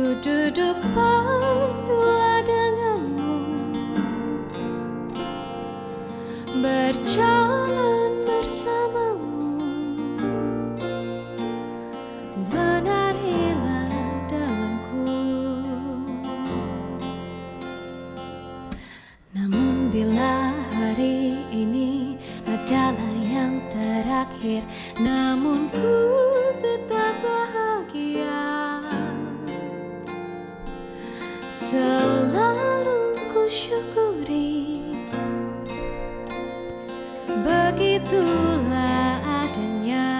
Ku duduk berdua denganmu. Berjalan bersamamu. Menarilah dalamku. Namun bila hari ini adalah yang terakhir Namun ku Selalu ku syukuri. Begitulah adanya.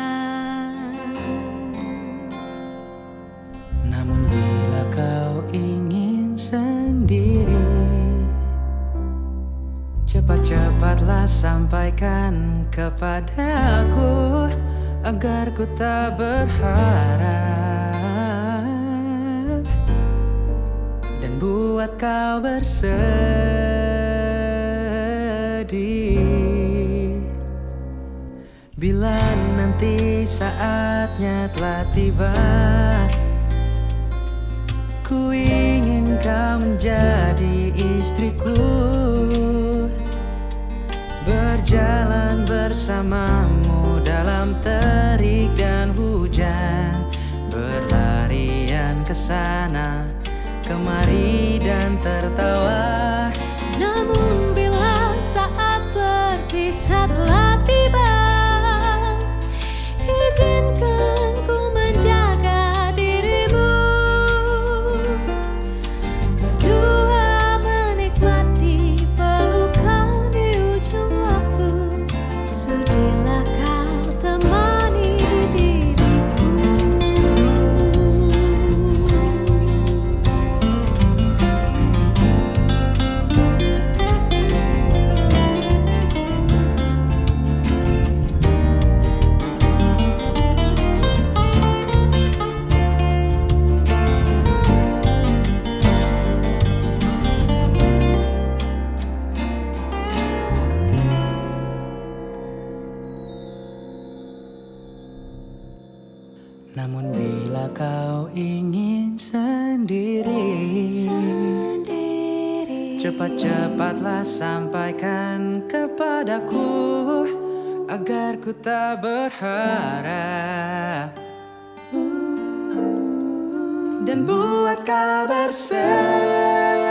Namun bila kau ingin sendiri Cepat-cepatlah sampaikan kepadaku Agar ku tak berharap Dan buat kau bersedih. Bila nanti saatnya telah tiba Ku ingin kau menjadi istriku. Berjalan bersamamu dalam terik dan hujan Berlarian ke sana kemari dan tertawa bila kau ingin sendiri Sendiri. Cepat-cepatlah sampaikan kepadaku Agar ku tak berharap. Dan buat kau bersedih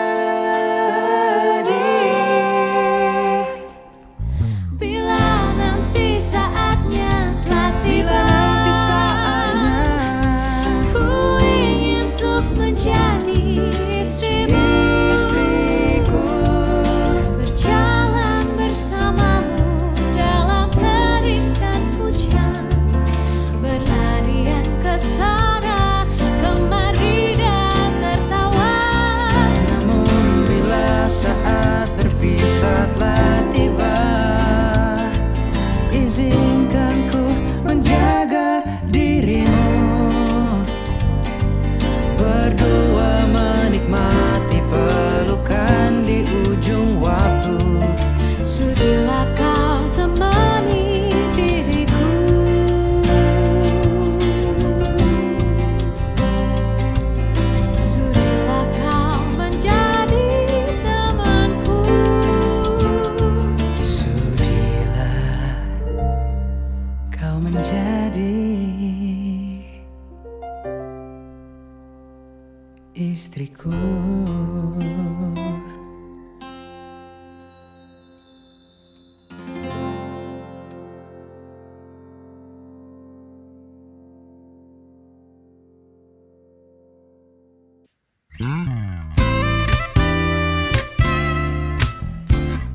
istriku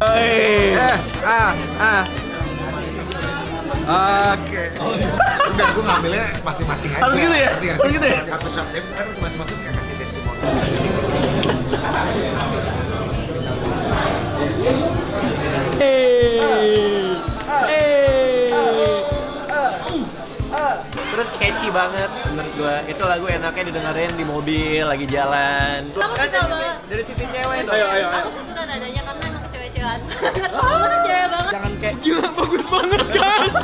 Eh, ah, ah. Oke. Udah, gue ngambilnya masing-masing aja. Harus gitu ya? Harus gitu ya? Satu shot kan harus masing-masing kasih testimoni. Terus catchy banget menurut gua. Itu lagu enaknya didengerin di mobil lagi jalan. Kamu Kan suka dari, sisi, dari sisi cewek tuh. Ayo, ayo, ayo. Aku suka nadanya karena emang cewek-cewekan banget. Kamu tuh cewek banget. Jangan kayak gila bagus banget guys.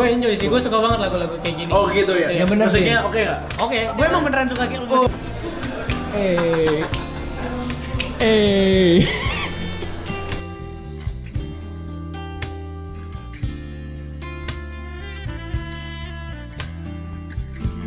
Gue enjoy sih, gue suka banget lagu-lagu kayak gini. Oh gitu ya? Iya bener sih. Musiknya oke nggak? Oke, gue emang beneran suka gitu musik. Eh, eh,